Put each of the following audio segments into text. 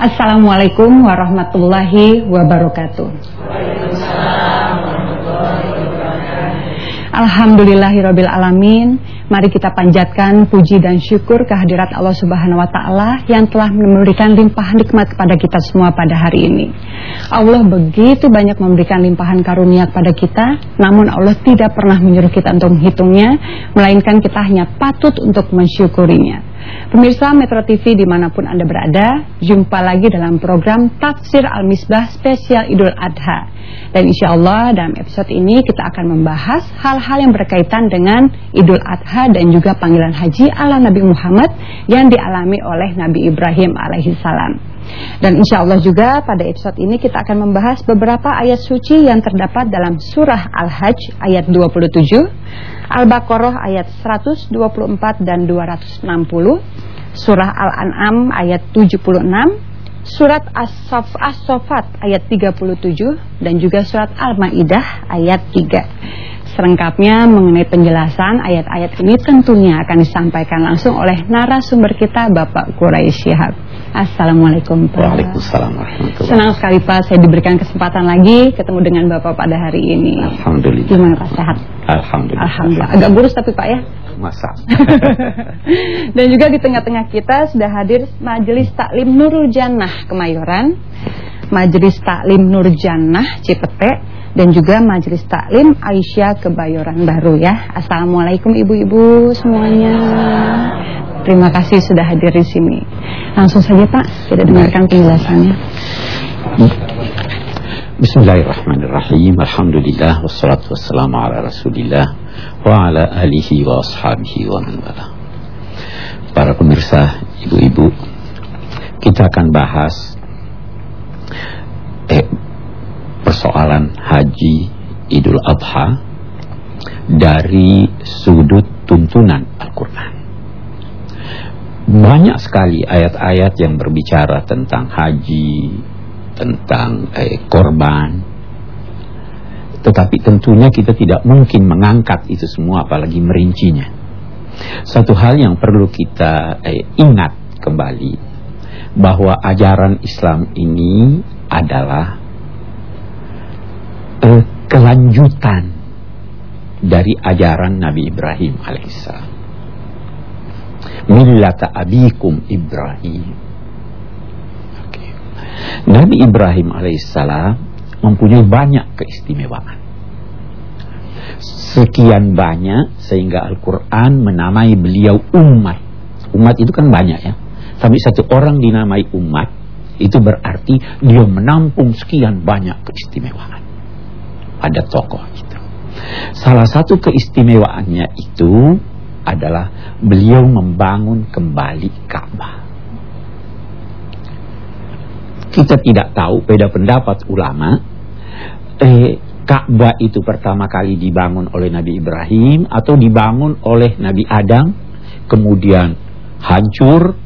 Assalamualaikum warahmatullahi wabarakatuh. Alhamdulillahirabbil alamin. Mari kita panjatkan puji dan syukur kehadirat Allah Subhanahu wa taala yang telah memberikan limpahan nikmat kepada kita semua pada hari ini. Allah begitu banyak memberikan limpahan karunia kepada kita, namun Allah tidak pernah menyuruh kita untuk menghitungnya, melainkan kita hanya patut untuk mensyukurinya. Pemirsa Metro TV di mana pun Anda berada, jumpa lagi dalam program Tafsir Al-Misbah spesial Idul Adha. Dan insya Allah dalam episode ini kita akan membahas hal-hal yang berkaitan dengan Idul Adha dan juga panggilan haji ala Nabi Muhammad yang dialami oleh Nabi Ibrahim alaihissalam. Dan insya Allah juga pada episode ini kita akan membahas beberapa ayat suci yang terdapat dalam surah Al-Hajj ayat 27 Al-Baqarah ayat 124 dan 260, Surah Al-An'am ayat 76, Surat As-Sofat ayat 37 dan juga Surat Al-Maidah ayat 3. Serengkapnya mengenai penjelasan ayat-ayat ini tentunya akan disampaikan langsung oleh narasumber kita Bapak Quraisy Syihab. Assalamualaikum Pak. Waalaikumsalam warahmatullahi Senang sekali Pak saya diberikan kesempatan lagi ketemu dengan Bapak pada hari ini. Alhamdulillah. Gimana Pak sehat? Alhamdulillah. Alhamdulillah. Agak burus tapi Pak ya. Masa. Dan juga di tengah-tengah kita sudah hadir Majelis Taklim Nurul Jannah Kemayoran, Majelis Taklim Nur Jannah Cipete dan juga Majelis Taklim Aisyah Kebayoran Baru ya. Assalamualaikum ibu-ibu semuanya. Terima kasih sudah hadir di sini. Langsung saja Pak, kita dengarkan penjelasannya. Bismillahirrahmanirrahim. Alhamdulillah wassalatu wassalamu ala Rasulillah wa ala alihi wa ashabihi wa man wala. Para pemirsa, ibu-ibu, kita akan bahas eh, persoalan haji Idul Adha dari sudut tuntunan Al-Qur'an. Banyak sekali ayat-ayat yang berbicara tentang haji, tentang eh, korban. Tetapi tentunya kita tidak mungkin mengangkat itu semua apalagi merincinya. Satu hal yang perlu kita eh, ingat kembali bahwa ajaran Islam ini adalah eh, kelanjutan dari ajaran Nabi Ibrahim alaihissalam millata abikum Ibrahim. Nabi Ibrahim alaihissalam mempunyai banyak keistimewaan. Sekian banyak sehingga Al-Quran menamai beliau umat. Umat itu kan banyak ya. Tapi satu orang dinamai umat itu berarti dia menampung sekian banyak keistimewaan. Ada tokoh itu. Salah satu keistimewaannya itu adalah beliau membangun kembali Ka'bah. Kita tidak tahu beda pendapat ulama. Eh, Ka'bah itu pertama kali dibangun oleh Nabi Ibrahim atau dibangun oleh Nabi Adam, kemudian hancur,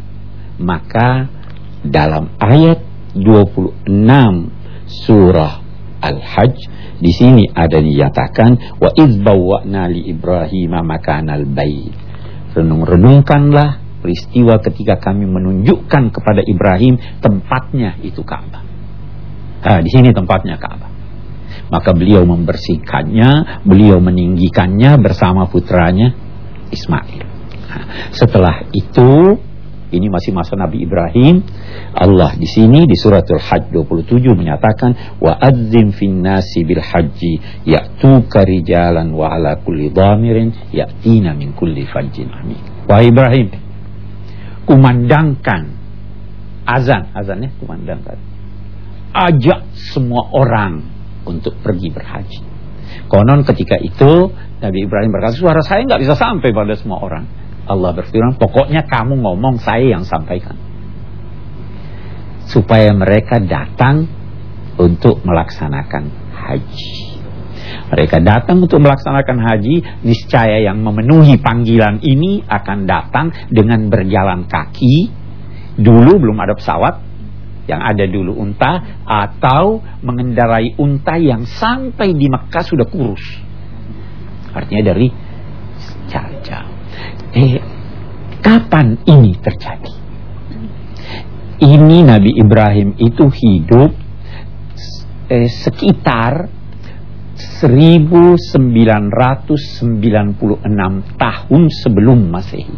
maka dalam ayat 26 surah Al-Hajj di sini ada dinyatakan wa iz bawwa'na li Ibrahim makanal bait. Renung-renungkanlah peristiwa ketika kami menunjukkan kepada Ibrahim tempatnya itu Ka'bah. Nah, di sini tempatnya Ka'bah. Maka beliau membersihkannya, beliau meninggikannya bersama putranya Ismail. Nah, setelah itu ini masih masa Nabi Ibrahim. Allah di sini di suratul Hajj 27 menyatakan wa adzim fin nasi bil haji ya'tuka rijalan wa ala kulli dhamirin ya'tina min kulli fajjin amin. Wahai Ibrahim, kumandangkan azan, azannya kumandangkan. Ajak semua orang untuk pergi berhaji. Konon ketika itu Nabi Ibrahim berkata, suara saya nggak bisa sampai pada semua orang. Allah berfirman, pokoknya kamu ngomong saya yang sampaikan. Supaya mereka datang untuk melaksanakan haji. Mereka datang untuk melaksanakan haji, niscaya yang memenuhi panggilan ini akan datang dengan berjalan kaki. Dulu belum ada pesawat, yang ada dulu unta, atau mengendarai unta yang sampai di Mekah sudah kurus. Artinya dari jauh-jauh. Eh, kapan ini terjadi? ini Nabi Ibrahim itu hidup eh, sekitar 1996 tahun sebelum Masehi.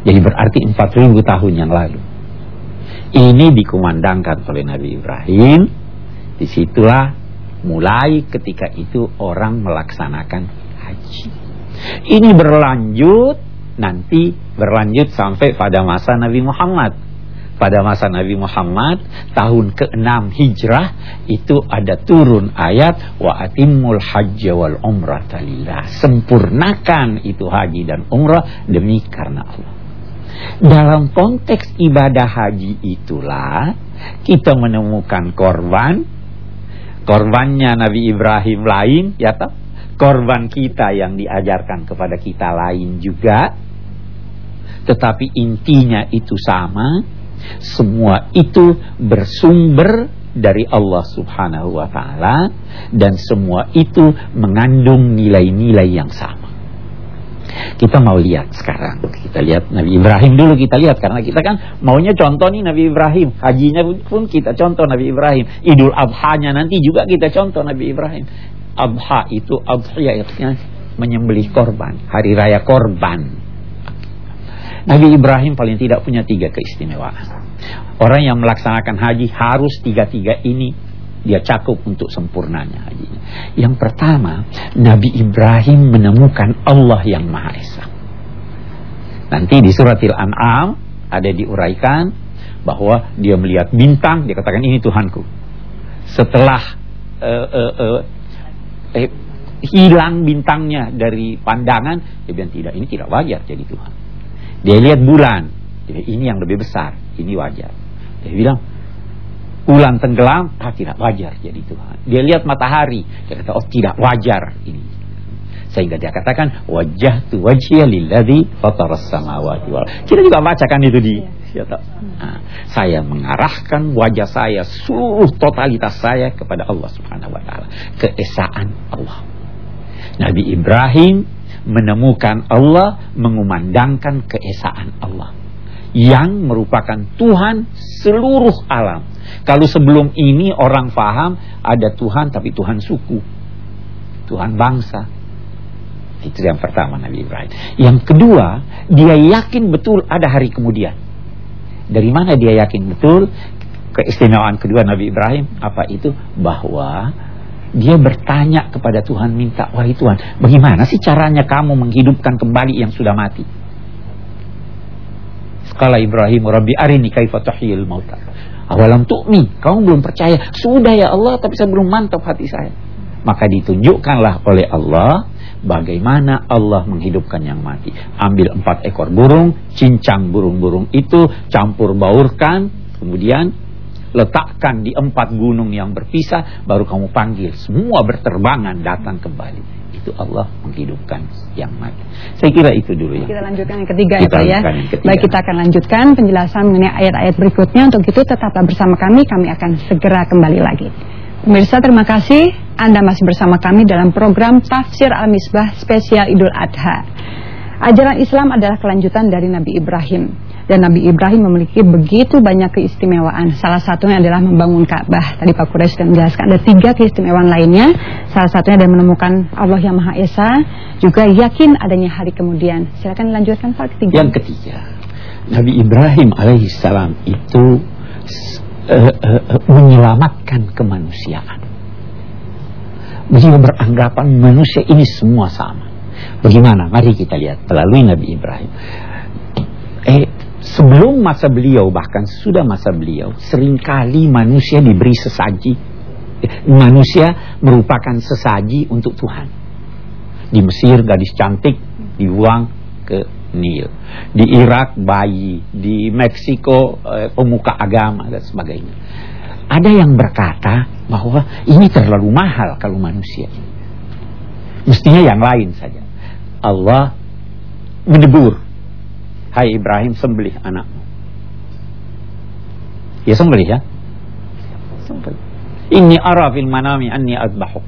Jadi berarti 4000 tahun yang lalu. Ini dikumandangkan oleh Nabi Ibrahim. Di situlah mulai ketika itu orang melaksanakan haji. Ini berlanjut nanti berlanjut sampai pada masa Nabi Muhammad. Pada masa Nabi Muhammad tahun ke-6 Hijrah itu ada turun ayat wa atimul hajja wal umrata lillah. Sempurnakan itu haji dan umrah demi karena Allah. Dalam konteks ibadah haji itulah kita menemukan korban. Korbannya Nabi Ibrahim lain ya toh korban kita yang diajarkan kepada kita lain juga. Tetapi intinya itu sama. Semua itu bersumber dari Allah subhanahu wa ta'ala Dan semua itu mengandung nilai-nilai yang sama. Kita mau lihat sekarang. Kita lihat Nabi Ibrahim dulu kita lihat. Karena kita kan maunya contoh nih Nabi Ibrahim. Hajinya pun kita contoh Nabi Ibrahim. Idul Adhanya nanti juga kita contoh Nabi Ibrahim Adha itu Adhiyah menyembelih korban Hari Raya Korban Nabi Ibrahim paling tidak punya tiga keistimewaan. Orang yang melaksanakan haji harus tiga-tiga ini dia cakup untuk sempurnanya hajinya. Yang pertama, Nabi Ibrahim menemukan Allah yang Maha Esa. Nanti di suratil An'am ada diuraikan bahwa dia melihat bintang, dia katakan ini Tuhanku. Setelah uh, uh, uh, eh, hilang bintangnya dari pandangan, dia bilang tidak, ini tidak wajar jadi Tuhan. Dia lihat bulan, jadi ini yang lebih besar, ini wajar. Dia bilang, bulan tenggelam, ah tidak wajar jadi Tuhan. Dia lihat matahari, dia kata, oh tidak wajar ini. Sehingga dia katakan, wajah tu wajhiyah lilladhi fataras samawati wal. Kita juga bacakan itu di ya nah, saya mengarahkan wajah saya seluruh totalitas saya kepada Allah Subhanahu wa taala keesaan Allah Nabi Ibrahim menemukan Allah, mengumandangkan keesaan Allah yang merupakan Tuhan seluruh alam. Kalau sebelum ini orang paham ada Tuhan tapi Tuhan suku, Tuhan bangsa. Itu yang pertama Nabi Ibrahim. Yang kedua, dia yakin betul ada hari kemudian. Dari mana dia yakin betul? Keistimewaan kedua Nabi Ibrahim apa itu? Bahwa dia bertanya kepada Tuhan minta, wahai Tuhan, bagaimana sih caranya kamu menghidupkan kembali yang sudah mati? Sekala Ibrahim, Rabbi arini kaifa tuhyil mauta. Awalam tu'mi, kamu belum percaya. Sudah ya Allah, tapi saya belum mantap hati saya. Maka ditunjukkanlah oleh Allah bagaimana Allah menghidupkan yang mati. Ambil empat ekor burung, cincang burung-burung itu, campur baurkan, kemudian letakkan di empat gunung yang berpisah baru kamu panggil. Semua berterbangan datang kembali. Itu Allah menghidupkan yang mati. Saya kira itu dulu ya kita lanjutkan yang ketiga kita ya Pak ya. baik kita akan lanjutkan penjelasan mengenai ayat-ayat berikutnya. Untuk itu tetaplah bersama kami. Kami akan segera kembali lagi. Pemirsa terima kasih Anda masih bersama kami dalam program Tafsir Al-Misbah spesial Idul Adha Ajaran Islam adalah kelanjutan dari Nabi Ibrahim dan Nabi Ibrahim memiliki begitu banyak keistimewaan. Salah satunya adalah membangun Ka'bah. Tadi Pak Quraisy sudah menjelaskan ada tiga keistimewaan lainnya. Salah satunya adalah menemukan Allah yang Maha Esa, juga yakin adanya hari kemudian. Silakan dilanjutkan Pak ketiga. Yang ketiga, Nabi Ibrahim alaihissalam itu uh, uh, menyelamatkan kemanusiaan. Beliau beranggapan manusia ini semua sama. Bagaimana? Mari kita lihat melalui Nabi Ibrahim. Eh, sebelum masa beliau bahkan sudah masa beliau sering kali manusia diberi sesaji manusia merupakan sesaji untuk Tuhan di Mesir gadis cantik dibuang ke Nil di Irak bayi di Meksiko eh, pemuka agama dan sebagainya ada yang berkata bahwa ini terlalu mahal kalau manusia. Mestinya yang lain saja. Allah menegur. Hai Ibrahim sembelih anakmu. Ya sembelih ya. Sembelih. Ini arafil manami anni azbahuk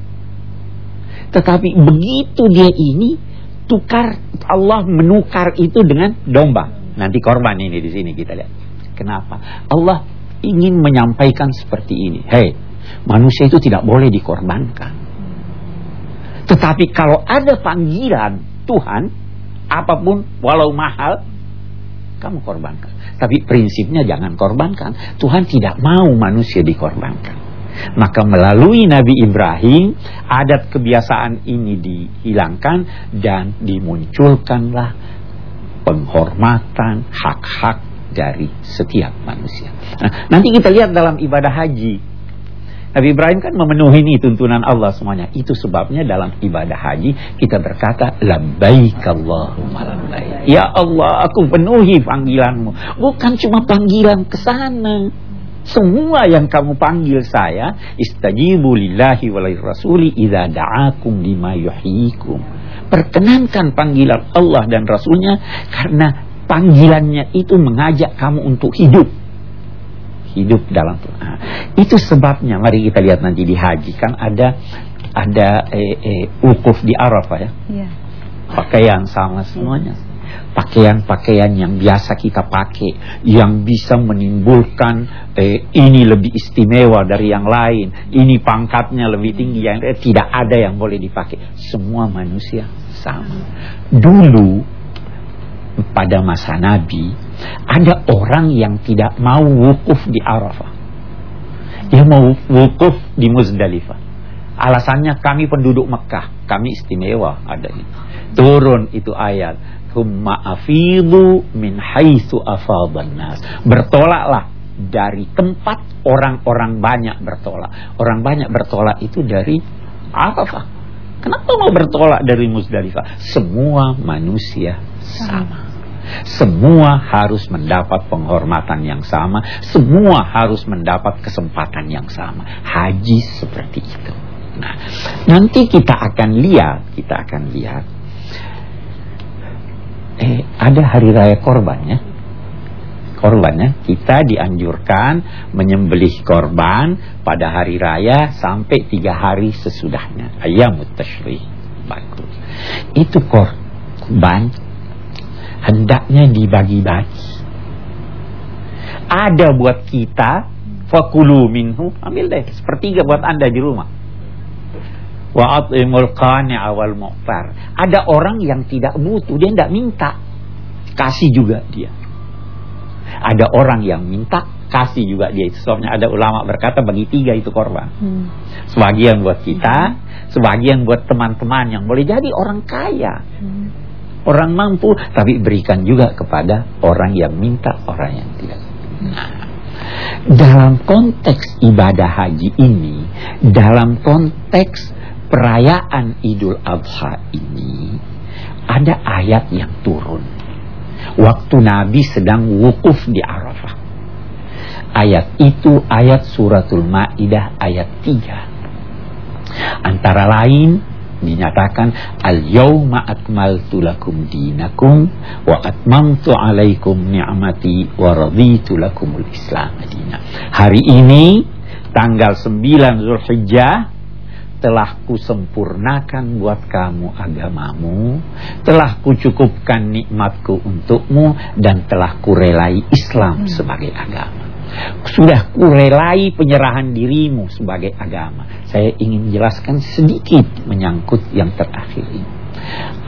Tetapi begitu dia ini Tukar Allah menukar itu dengan domba. Nanti korban ini di sini kita lihat. Kenapa? Allah ingin menyampaikan seperti ini. Hei, manusia itu tidak boleh dikorbankan. Tetapi kalau ada panggilan Tuhan, apa pun walau mahal, kamu korbankan. Tapi prinsipnya jangan korbankan. Tuhan tidak mau manusia dikorbankan. Maka melalui Nabi Ibrahim adat kebiasaan ini dihilangkan dan dimunculkanlah penghormatan hak-hak dari setiap manusia. Nah, nanti kita lihat dalam ibadah haji Nabi Ibrahim kan memenuhi ini tuntunan Allah semuanya. Itu sebabnya dalam ibadah haji kita berkata labbaik Allahumma labbaik. Ya Allah, aku penuhi panggilanmu. Bukan cuma panggilan ke sana. Semua yang kamu panggil saya, istajibu lillahi wa rasuli idza da'akum lima yuhyikum. Perkenankan panggilan Allah dan Rasulnya karena panggilannya itu mengajak kamu untuk hidup. Hidup dalam nah, itu sebabnya mari kita lihat nanti di haji kan ada ada eh, eh, ukuf di Arafah ya. Yeah. pakaian sama semuanya. Pakaian-pakaian yang biasa kita pakai yang bisa menimbulkan eh, ini lebih istimewa dari yang lain ini pangkatnya lebih tinggi yang eh, tidak ada yang boleh dipakai. Semua manusia sama. Dulu pada masa Nabi ada orang yang tidak mau wukuf di Arafah. Dia mau wukuf di Muzdalifah. Alasannya kami penduduk Mekah, kami istimewa ada itu. Turun itu ayat, "Tsumma afidu min haitsu afadan nas." Bertolaklah dari tempat orang-orang banyak bertolak. Orang banyak bertolak itu dari Arafah. Kenapa mau bertolak dari Muzdalifah? Semua manusia sama. Semua harus mendapat penghormatan yang sama, semua harus mendapat kesempatan yang sama. Haji seperti itu. Nah, nanti kita akan lihat, kita akan lihat eh ada hari raya korbannya. Korbannya kita dianjurkan menyembelih korban pada hari raya sampai tiga hari sesudahnya. Ayamut tashrih. Bagus. Itu korban hendaknya dibagi-bagi. Ada buat kita, fakulu minhu, ambil deh, sepertiga buat anda di rumah. Wa at'imul qani'a wal. Ada orang yang tidak butuh, dia tidak minta. Kasih juga dia. Ada orang yang minta, kasih juga dia. Itu sebabnya ada ulama berkata bagi tiga itu korban. Hmm. Sebagian buat kita, sebagian buat teman-teman yang boleh jadi orang kaya. Hmm orang mampu tapi berikan juga kepada orang yang minta orang yang tidak nah dalam konteks ibadah haji ini dalam konteks perayaan Idul Adha ini ada ayat yang turun waktu Nabi sedang wukuf di Arafah. Ayat itu ayat suratul Maidah ayat 3 antara lain dinyatakan al-yauma akmaltu lakum dinakum wa atmamtu alaikum ni'mati wa raditu lakumul islam. Hari ini tanggal 9 Zulhijjah telah kusempurnakan buat kamu agamamu, telah kucukupkan nikmatku untukmu dan telah kurelai Islam sebagai agama. Sudah kurelai penyerahan dirimu sebagai agama. Saya ingin jelaskan sedikit menyangkut yang terakhir ini.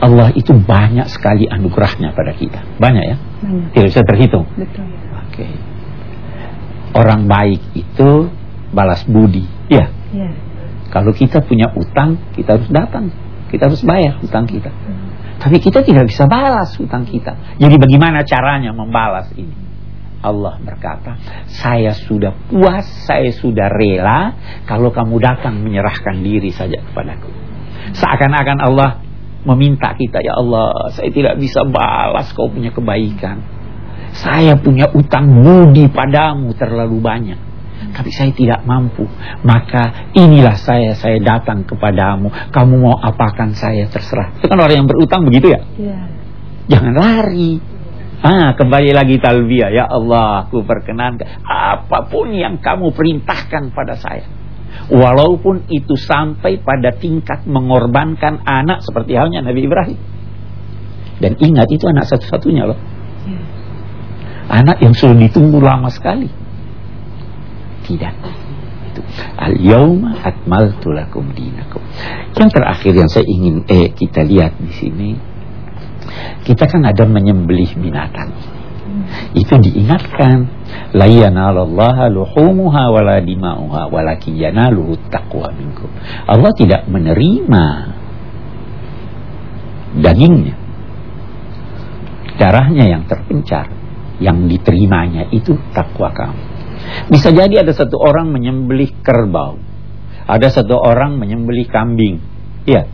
Allah itu banyak sekali anugerahnya pada kita. Banyak ya? Banyak. Tidak bisa terhitung. Betul. Oke. Orang baik itu balas budi. Ya. ya. Kalau kita punya utang, kita harus datang. Kita harus bayar utang kita. Tapi kita tidak bisa balas utang kita. Jadi bagaimana caranya membalas ini? Allah berkata, saya sudah puas, saya sudah rela kalau kamu datang menyerahkan diri saja kepadaku. Seakan-akan Allah meminta kita, ya Allah, saya tidak bisa balas kau punya kebaikan. Saya punya utang budi padamu terlalu banyak. Tapi saya tidak mampu. Maka inilah saya, saya datang kepadamu. Kamu mau apakan saya terserah. Itu kan orang yang berutang begitu ya? ya. Jangan lari. Ah, kembali lagi talbiyah. Ya Allah, aku perkenankan apa pun yang kamu perintahkan pada saya. Walaupun itu sampai pada tingkat mengorbankan anak seperti halnya Nabi Ibrahim. Dan ingat itu anak satu-satunya loh. Anak yang sudah ditunggu lama sekali. Tidak. Itu. Al-yawma akmaltu lakum dinakum. Yang terakhir yang saya ingin eh kita lihat di sini. Kita kan ada menyembelih binatang. Itu diingatkan. La yanalallaha luhumuha wala dima'uha walakin yanaluhu taqwa minkum. Allah tidak menerima dagingnya. Darahnya yang terpencar. Yang diterimanya itu takwa kamu. Bisa jadi ada satu orang menyembelih kerbau. Ada satu orang menyembelih kambing. Iya.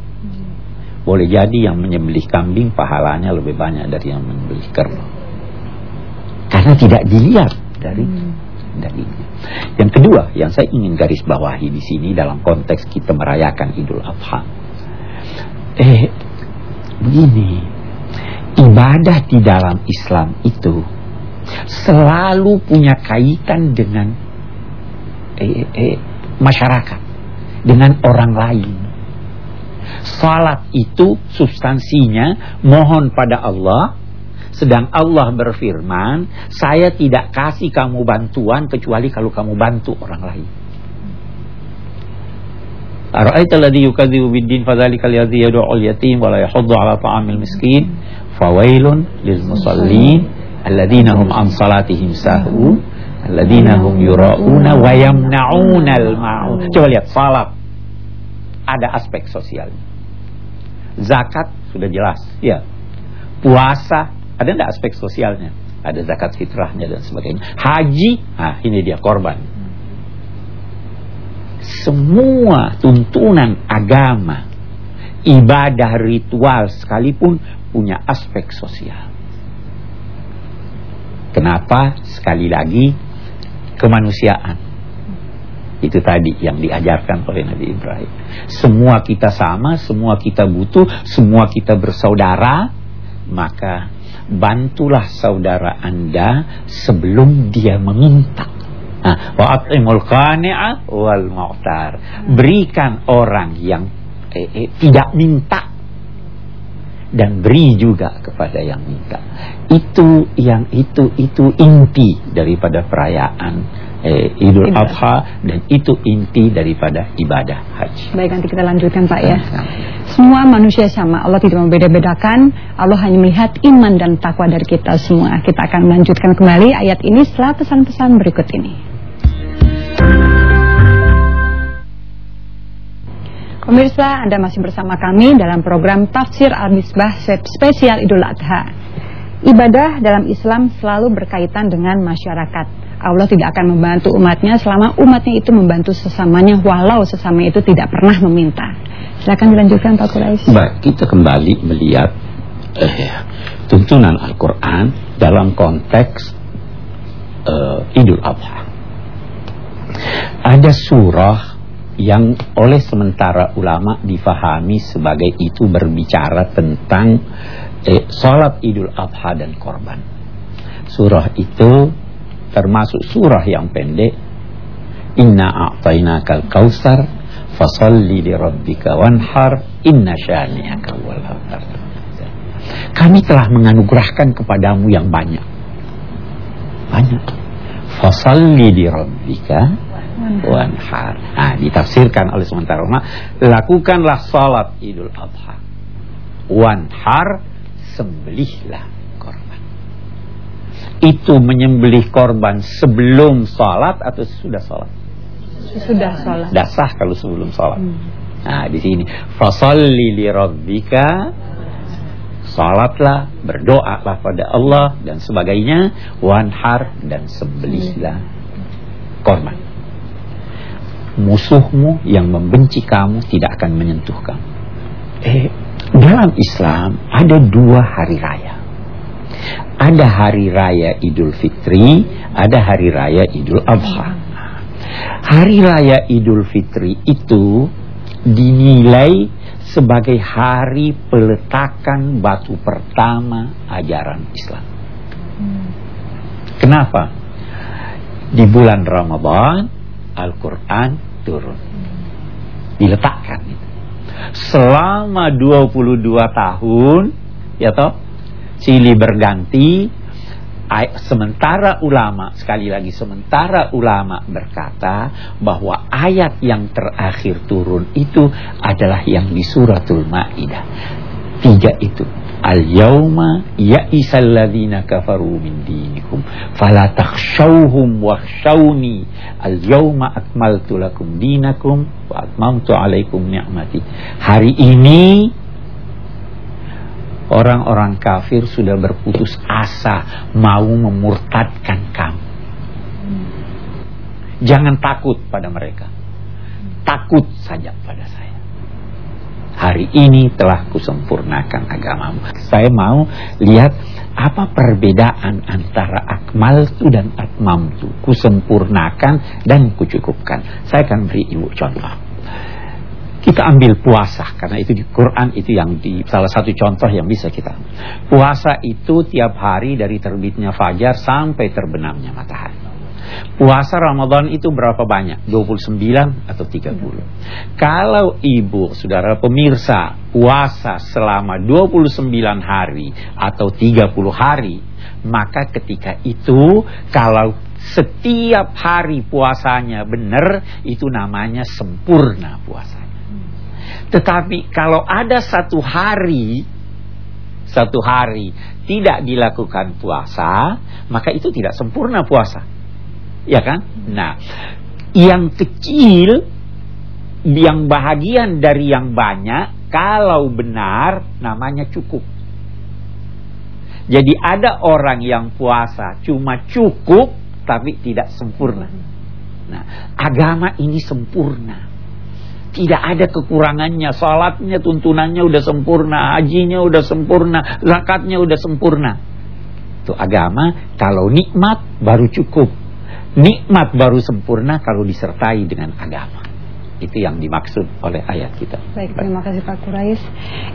Boleh jadi yang menyembelih kambing pahalanya lebih banyak dari yang menyembelih kerbau. Karena tidak dilihat dari hmm. dagingnya. Yang kedua, yang saya ingin garis bawahi di sini dalam konteks kita merayakan Idul Adha. Eh, begini. Ibadah di dalam Islam itu selalu punya kaitan dengan eh, eh, masyarakat, dengan orang lain. Salat itu substansinya mohon pada Allah, sedang Allah berfirman, saya tidak kasih kamu bantuan kecuali kalau kamu bantu orang lain. Ara'aita alladhi miskin fawailun alladzina hum an salatihim sahu alladzina hum yura'una wa yamna'una al-ma'un. Coba lihat salat ada aspek sosial zakat sudah jelas ya. Puasa ada enggak aspek sosialnya? Ada zakat fitrahnya dan sebagainya. Haji ah ini dia korban. Semua tuntunan agama ibadah ritual sekalipun punya aspek sosial Kenapa? Sekali lagi kemanusiaan. Itu tadi yang diajarkan oleh Nabi Ibrahim. Semua kita sama, semua kita butuh, semua kita bersaudara, maka bantulah saudara Anda sebelum dia meminta. Nah, wa'atimul qani'a wal mu'tar. Berikan orang yang eh, eh, tidak minta dan beri juga kepada yang minta. Itu yang itu itu inti daripada perayaan eh, Idul Adha dan itu inti daripada ibadah haji. Baik nanti kita lanjutkan Pak ya. Semua manusia sama, Allah tidak membeda-bedakan. Allah hanya melihat iman dan takwa dari kita semua. Kita akan melanjutkan kembali ayat ini setelah pesan-pesan berikut ini. Pemirsa, Anda masih bersama kami dalam program Tafsir Al-Misbah spesial Idul Adha. Ibadah dalam Islam selalu berkaitan dengan masyarakat. Allah tidak akan membantu umatnya selama umatnya itu membantu sesamanya walau sesama itu tidak pernah meminta. Silakan dilanjutkan Pak Quraisy. Baik, kita kembali melihat eh, tuntunan Al-Qur'an dalam konteks uh, Idul Adha. Ada surah yang oleh sementara ulama difahami sebagai itu berbicara tentang eh, sholat idul adha dan korban. Surah itu termasuk surah yang pendek. Inna a'tainakal kausar fasalli li rabbika wanhar inna syani'aka wal Kami telah menganugerahkan kepadamu yang banyak. Banyak. Fasalli li rabbika wanhar. Nah, ditafsirkan oleh sementara ulama, lakukanlah salat Idul Adha. Wanhar sembelihlah korban. Itu menyembelih korban sebelum salat atau sudah salat? Sudah salat. Dasah kalau sebelum salat. Hmm. Nah, di sini fasalli li rabbika Salatlah, berdoalah pada Allah dan sebagainya, wanhar dan sembelihlah korban musuhmu yang membenci kamu tidak akan menyentuh kamu. Eh, dalam Islam ada dua hari raya. Ada hari raya Idul Fitri, ada hari raya Idul Adha. Hari raya Idul Fitri itu dinilai sebagai hari peletakan batu pertama ajaran Islam. Kenapa? Di bulan Ramadan Al-Quran turun. Diletakkan. Selama 22 tahun, ya toh, silih berganti, sementara ulama sekali lagi sementara ulama berkata bahwa ayat yang terakhir turun itu adalah yang di suratul maidah tiga itu Al-yawma ya'isal ladhina kafaru min dinikum. Fala takhshawhum wakhshawni. Al-yawma akmaltu lakum dinakum wa atmamtu alaikum ni'mati. Hari ini orang-orang kafir sudah berputus asa mau memurtadkan kamu. Jangan takut pada mereka. Takut saja pada saya hari ini telah kusempurnakan agamamu. Saya mau lihat apa perbedaan antara akmaltu dan atmamtu. Kusempurnakan dan kucukupkan. Saya akan beri ibu contoh. Kita ambil puasa karena itu di Quran itu yang di salah satu contoh yang bisa kita. Puasa itu tiap hari dari terbitnya fajar sampai terbenamnya matahari. Puasa Ramadan itu berapa banyak? 29 atau 30? Kalau ibu, saudara pemirsa, puasa selama 29 hari atau 30 hari, maka ketika itu kalau setiap hari puasanya benar, itu namanya sempurna puasanya. Tetapi kalau ada satu hari satu hari tidak dilakukan puasa, maka itu tidak sempurna puasa. Ya kan? Nah, yang kecil yang bahagian dari yang banyak kalau benar namanya cukup. Jadi ada orang yang puasa cuma cukup tapi tidak sempurna. Nah, agama ini sempurna. Tidak ada kekurangannya, salatnya, tuntunannya udah sempurna, hajinya udah sempurna, zakatnya udah sempurna. Itu agama kalau nikmat baru cukup. Nikmat baru sempurna kalau disertai dengan agama. Itu yang dimaksud oleh ayat kita. Baik, terima kasih Pak Kurais.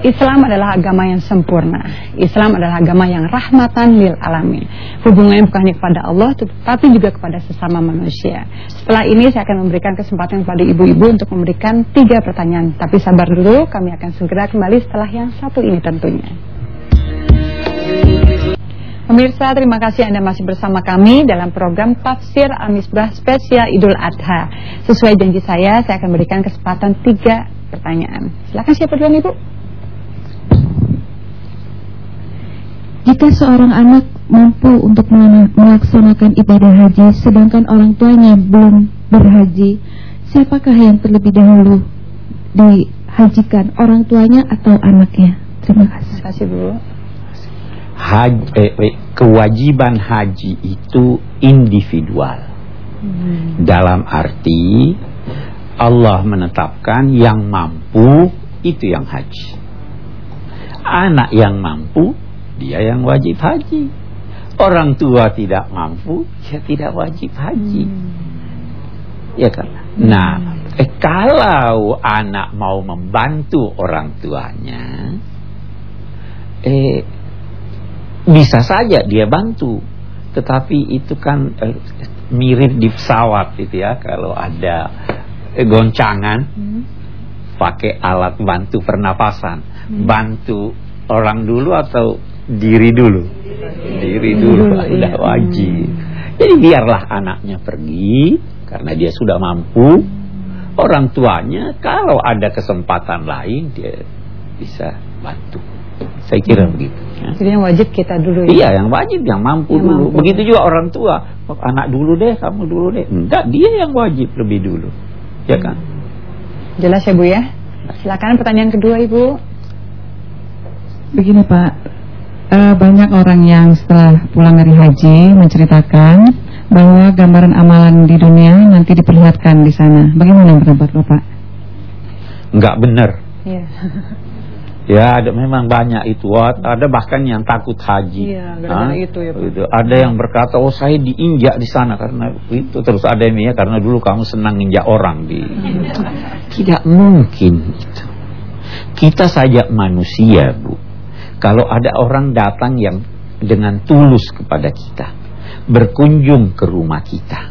Islam adalah agama yang sempurna. Islam adalah agama yang rahmatan lil alamin. Hubungannya bukan hanya kepada Allah, tetapi juga kepada sesama manusia. Setelah ini saya akan memberikan kesempatan kepada ibu-ibu untuk memberikan tiga pertanyaan. Tapi sabar dulu, kami akan segera kembali setelah yang satu ini tentunya. Pemirsa, terima kasih Anda masih bersama kami dalam program Tafsir Al-Misbah Spesial Idul Adha. Sesuai janji saya, saya akan berikan kesempatan tiga pertanyaan. Silakan siapa duluan Ibu? Jika seorang anak mampu untuk melaksanakan ibadah haji sedangkan orang tuanya belum berhaji, siapakah yang terlebih dahulu dihajikan, orang tuanya atau anaknya? Terima kasih. Terima kasih Bu haji, eh, eh, kewajiban haji itu individual. Hmm. Dalam arti Allah menetapkan yang mampu itu yang haji. Anak yang mampu dia yang wajib haji. Orang tua tidak mampu dia tidak wajib haji. Hmm. Ya kan? Nah, eh, kalau anak mau membantu orang tuanya eh bisa saja dia bantu. Tetapi itu kan eh, mirip di pesawat gitu ya. Kalau ada eh, goncangan hmm. pakai alat bantu pernapasan. Hmm. bantu orang dulu atau diri dulu? Diri dulu sudah wajib. Jadi biarlah anaknya pergi karena dia sudah mampu. Orang tuanya kalau ada kesempatan lain dia bisa bantu saya kira hmm. begitu ya. Jadi yang wajib kita dulu ya? Iya yang wajib yang mampu yang dulu mampu. Begitu juga orang tua oh, Anak dulu deh kamu dulu deh Enggak dia yang wajib lebih dulu Ya kan Jelas ya Bu ya Silakan pertanyaan kedua Ibu Begini Pak e, Banyak orang yang setelah pulang dari haji Menceritakan bahwa gambaran amalan di dunia nanti diperlihatkan di sana. Bagaimana pendapat Bapak? Enggak benar. Iya. Ya, ada memang banyak itu. Ada bahkan yang takut haji. Iya, gara-gara itu ya, Pak. Itu. Ada yang berkata, "Oh, saya diinjak di sana karena itu." Terus ada yang ya karena dulu kamu senang injak orang di Tidak mungkin itu. Kita saja manusia, Bu. Kalau ada orang datang yang dengan tulus kepada kita, berkunjung ke rumah kita.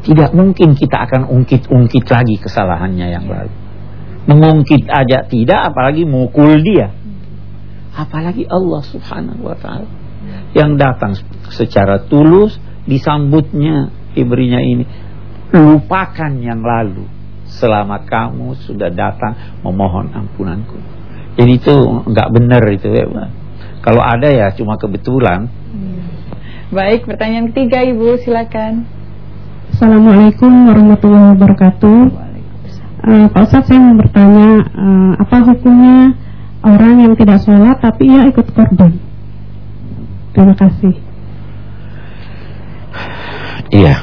Tidak mungkin kita akan ungkit-ungkit lagi kesalahannya yang lalu mengungkit aja tidak apalagi mukul dia apalagi Allah subhanahu wa ta'ala Yang datang secara tulus disambutnya diberinya ini. Lupakan yang lalu. Selamat kamu sudah datang memohon ampunanku. Jadi itu nggak benar itu ya. Kalau ada ya cuma kebetulan. Baik, pertanyaan ketiga Ibu, silakan. Assalamualaikum warahmatullahi wabarakatuh. Uh, Pak Ustadz saya mau bertanya uh, apa hukumnya orang yang tidak sholat tapi ia ikut korban? Terima kasih. Iya.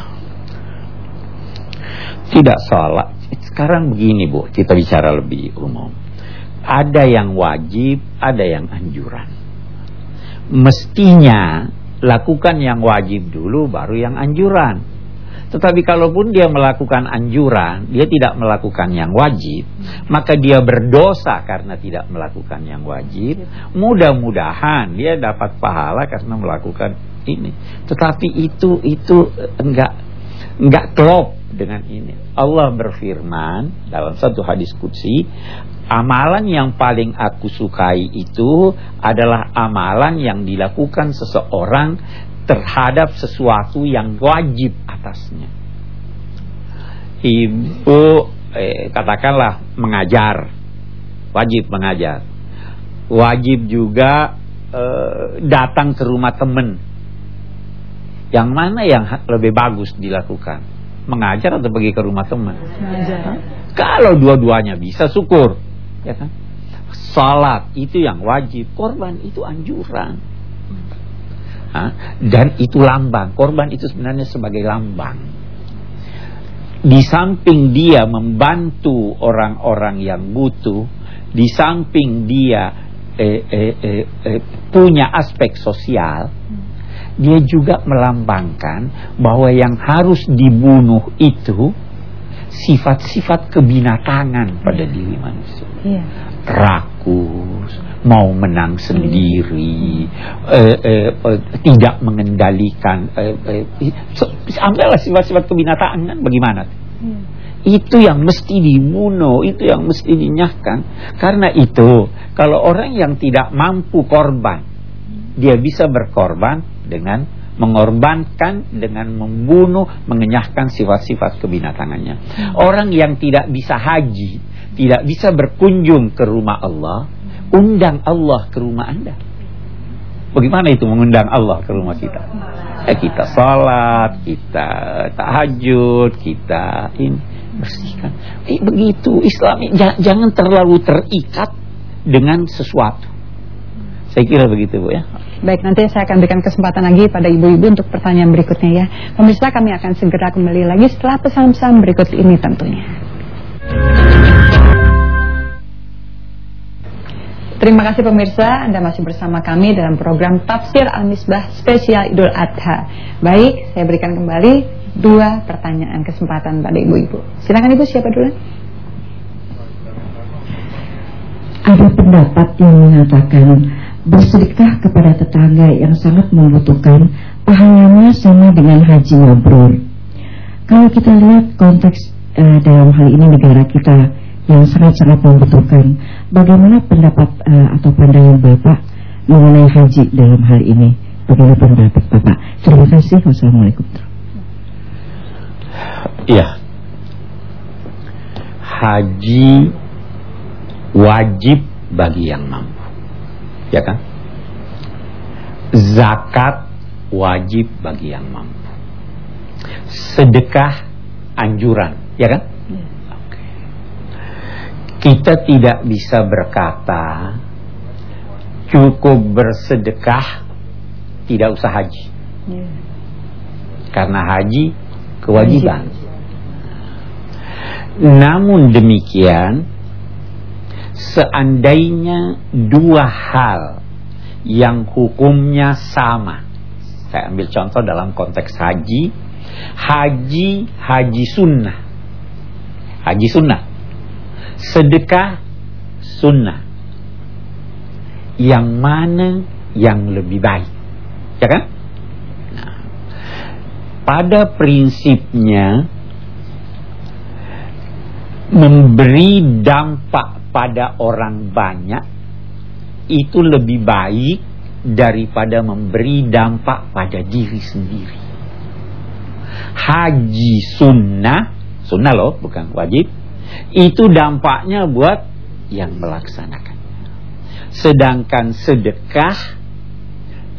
Tidak sholat. Sekarang begini Bu, kita bicara lebih umum. Ada yang wajib, ada yang anjuran. Mestinya lakukan yang wajib dulu baru yang anjuran. Tetapi kalaupun dia melakukan anjuran, dia tidak melakukan yang wajib, maka dia berdosa karena tidak melakukan yang wajib. Mudah-mudahan dia dapat pahala karena melakukan ini. Tetapi itu itu enggak enggak klop dengan ini. Allah berfirman dalam satu hadis qudsi, amalan yang paling aku sukai itu adalah amalan yang dilakukan seseorang terhadap sesuatu yang wajib atasnya. Ibu eh, katakanlah mengajar, wajib mengajar, wajib juga eh, datang ke rumah teman. Yang mana yang lebih bagus dilakukan? Mengajar atau pergi ke rumah teman? Mengajar. Kalau dua-duanya bisa syukur, ya kan? Salat itu yang wajib, korban itu anjuran. Dan itu lambang. Korban itu sebenarnya sebagai lambang. Di samping dia membantu orang-orang yang butuh Di samping dia eh, eh, eh, eh, punya aspek sosial Dia juga melambangkan bahwa yang harus dibunuh itu Sifat-sifat kebinatangan pada diri manusia. Iya. rakus, mau menang sendiri, eh, eh, eh, tidak mengendalikan, eh, eh, so, ambillah sifat-sifat kebinataan kan bagaimana? Iya. Itu yang mesti dibunuh, itu yang mesti dinyahkan. Karena itu, kalau orang yang tidak mampu korban, dia bisa berkorban dengan mengorbankan dengan membunuh, mengenyahkan sifat-sifat kebinatangannya. Orang yang tidak bisa haji, tidak bisa berkunjung ke rumah Allah, undang Allah ke rumah Anda. Bagaimana itu mengundang Allah ke rumah kita? Ya, kita salat, kita tahajud, kita ini bersihkan. Eh, begitu Islam jangan terlalu terikat dengan sesuatu. Saya kira begitu Bu ya. Baik, nanti saya akan berikan kesempatan lagi pada ibu-ibu untuk pertanyaan berikutnya ya. Pemirsa kami akan segera kembali lagi setelah pesan-pesan berikut ini tentunya. Terima kasih pemirsa, Anda masih bersama kami dalam program Tafsir Al-Misbah spesial Idul Adha. Baik, saya berikan kembali dua pertanyaan kesempatan pada ibu-ibu. Silakan ibu siapa dulu? Ada pendapat yang mengatakan bersedekah kepada tetangga yang sangat membutuhkan pahalanya sama dengan haji mabrur. Kalau kita lihat konteks uh, dalam hal ini negara kita yang sangat-sangat membutuhkan, bagaimana pendapat uh, atau pandangan Bapak mengenai haji dalam hal ini? Bagaimana pendapat Bapak? Terima kasih. Wassalamualaikum. Iya. Haji wajib bagi yang mampu ya kan? Zakat wajib bagi yang mampu. Sedekah anjuran, ya kan? Ya. Kita tidak bisa berkata cukup bersedekah tidak usah haji. Ya. Karena haji kewajiban. Haji. Namun demikian seandainya dua hal yang hukumnya sama. Saya ambil contoh dalam konteks haji. Haji, haji sunnah. Haji sunnah. Sedekah sunnah. Yang mana yang lebih baik? Ya kan? Pada prinsipnya memberi dampak pada orang banyak itu lebih baik daripada memberi dampak pada diri sendiri. Haji sunnah, sunnah loh, bukan wajib. Itu dampaknya buat yang melaksanakan. Sedangkan sedekah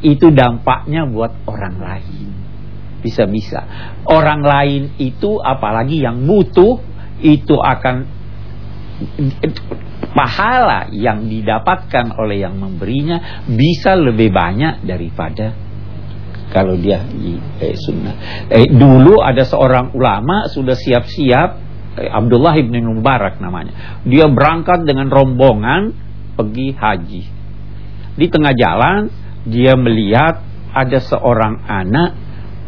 itu dampaknya buat orang lain. Bisa-bisa. Orang lain itu apalagi yang butuh itu akan pahala yang didapatkan oleh yang memberinya bisa lebih banyak daripada kalau dia eh, sunnah. Eh, dulu ada seorang ulama sudah siap-siap Abdullah ibn Mubarak namanya. Dia berangkat dengan rombongan pergi haji. Di tengah jalan dia melihat ada seorang anak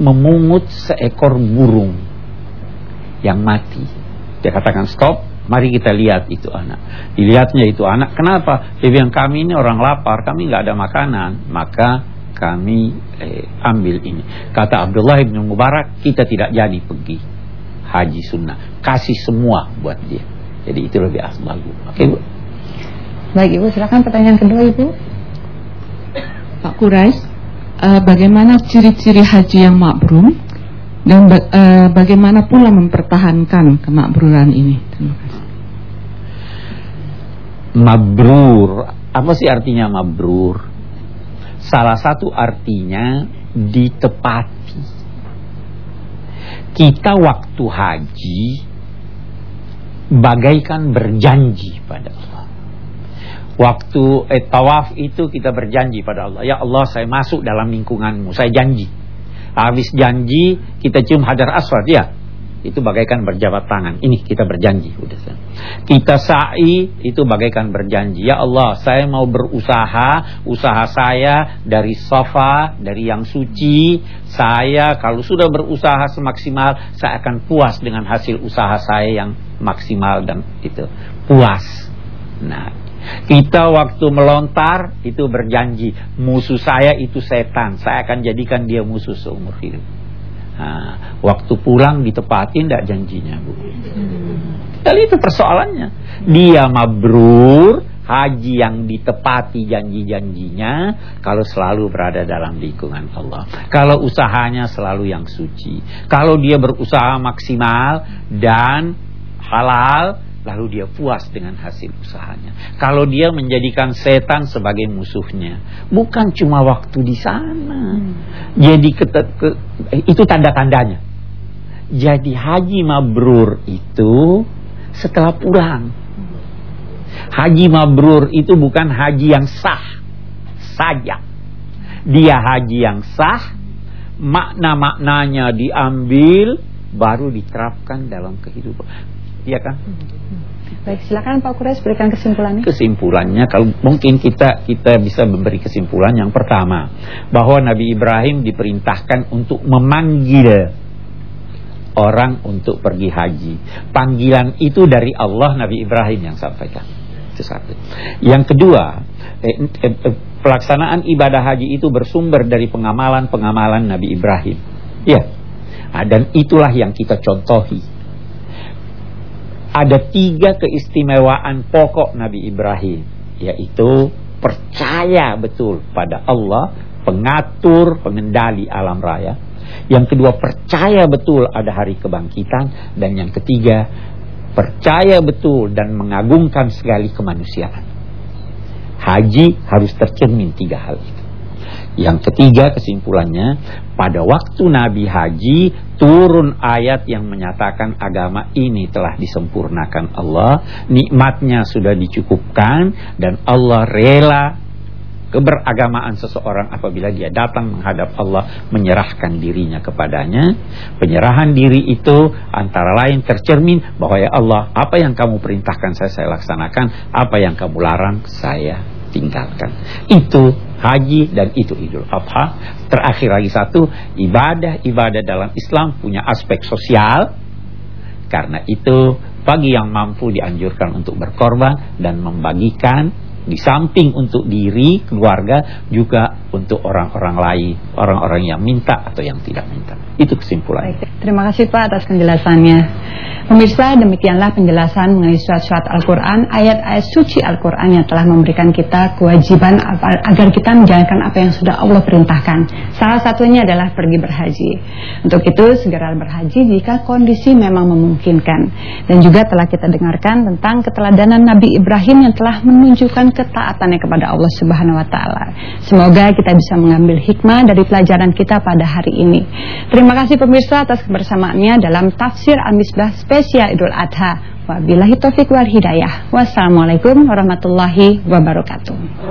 memungut seekor burung yang mati. Dia katakan stop, mari kita lihat itu anak. Dilihatnya itu anak, kenapa? Dia kami ini orang lapar, kami nggak ada makanan, maka kami eh, ambil ini. Kata Abdullah bin Mubarak, kita tidak jadi pergi haji sunnah, kasih semua buat dia. Jadi itu lebih afdal. Oke bu. Baik ibu, silakan pertanyaan kedua ibu. Pak Kurais, uh, bagaimana ciri-ciri haji yang makbrum dan ba uh, bagaimana pula mempertahankan kemakbruran ini? Terima kasih. Mabrur, apa sih artinya mabrur? Salah satu artinya ditepati. Kita waktu haji bagaikan berjanji pada Allah. Waktu eh, tawaf itu kita berjanji pada Allah. Ya Allah saya masuk dalam lingkunganmu. Saya janji. Habis janji kita cium hajar aswad ya. Itu bagaikan berjabat tangan. Ini kita berjanji. Udah Kita sa'i itu bagaikan berjanji. Ya Allah saya mau berusaha. Usaha saya dari sofa. Dari yang suci. Saya kalau sudah berusaha semaksimal. Saya akan puas dengan hasil usaha saya yang maksimal. Dan itu puas. Nah kita waktu melontar itu berjanji musuh saya itu setan, saya akan jadikan dia musuh seumur hidup. Nah, waktu pulang ditepatin tidak janjinya bu. Kali itu persoalannya. Dia mabrur, haji yang ditepati janji-janjinya kalau selalu berada dalam lingkungan Allah. Kalau usahanya selalu yang suci. Kalau dia berusaha maksimal dan halal lalu dia puas dengan hasil usahanya. Kalau dia menjadikan setan sebagai musuhnya, bukan cuma waktu di sana. Jadi ke, ke, itu tanda-tandanya. Jadi haji mabrur itu setelah pulang. Haji mabrur itu bukan haji yang sah saja. Dia haji yang sah, makna-maknanya diambil baru diterapkan dalam kehidupan. Iya kan? Baik, silakan Pak Kures berikan kesimpulannya. Kesimpulannya kalau mungkin kita kita bisa memberi kesimpulan yang pertama bahwa Nabi Ibrahim diperintahkan untuk memanggil orang untuk pergi haji. Panggilan itu dari Allah Nabi Ibrahim yang sampaikan. Itu satu. Yang kedua, eh, eh, eh, pelaksanaan ibadah haji itu bersumber dari pengamalan-pengamalan Nabi Ibrahim. Ya. Nah, dan itulah yang kita contohi ada tiga keistimewaan pokok Nabi Ibrahim yaitu percaya betul pada Allah pengatur pengendali alam raya. Yang kedua percaya betul ada hari kebangkitan. Dan yang ketiga percaya betul dan mengagungkan sekali kemanusiaan. Haji harus tercermin tiga hal itu yang ketiga kesimpulannya pada waktu Nabi haji turun ayat yang menyatakan agama ini telah disempurnakan Allah, nikmatnya sudah dicukupkan dan Allah rela keberagamaan seseorang apabila dia datang menghadap Allah menyerahkan dirinya kepadanya. Penyerahan diri itu antara lain tercermin bahwa ya Allah apa yang kamu perintahkan saya saya laksanakan. Apa yang kamu larang saya tinggalkan. Itu haji dan itu Idul Adha. Terakhir lagi satu, ibadah-ibadah dalam Islam punya aspek sosial. Karena itu bagi yang mampu dianjurkan untuk berkorban dan membagikan di samping untuk diri, keluarga juga untuk orang-orang lain, orang-orang yang minta atau yang tidak minta. Itu kesimpulan. Baik, terima kasih Pak atas penjelasannya. Pemirsa, demikianlah penjelasan mengenai surat-surat Al-Quran, ayat-ayat suci Al-Quran yang telah memberikan kita kewajiban agar kita menjalankan apa yang sudah Allah perintahkan. Salah satunya adalah pergi berhaji. Untuk itu, segera berhaji jika kondisi memang memungkinkan. Dan juga telah kita dengarkan tentang keteladanan Nabi Ibrahim yang telah menunjukkan ketaatannya kepada Allah Subhanahu wa taala. Semoga kita bisa mengambil hikmah dari pelajaran kita pada hari ini. Terima kasih pemirsa atas kebersamaannya dalam tafsir Al-Misbah spesial Idul Adha. Wabillahi taufik wal hidayah. Wassalamualaikum warahmatullahi wabarakatuh.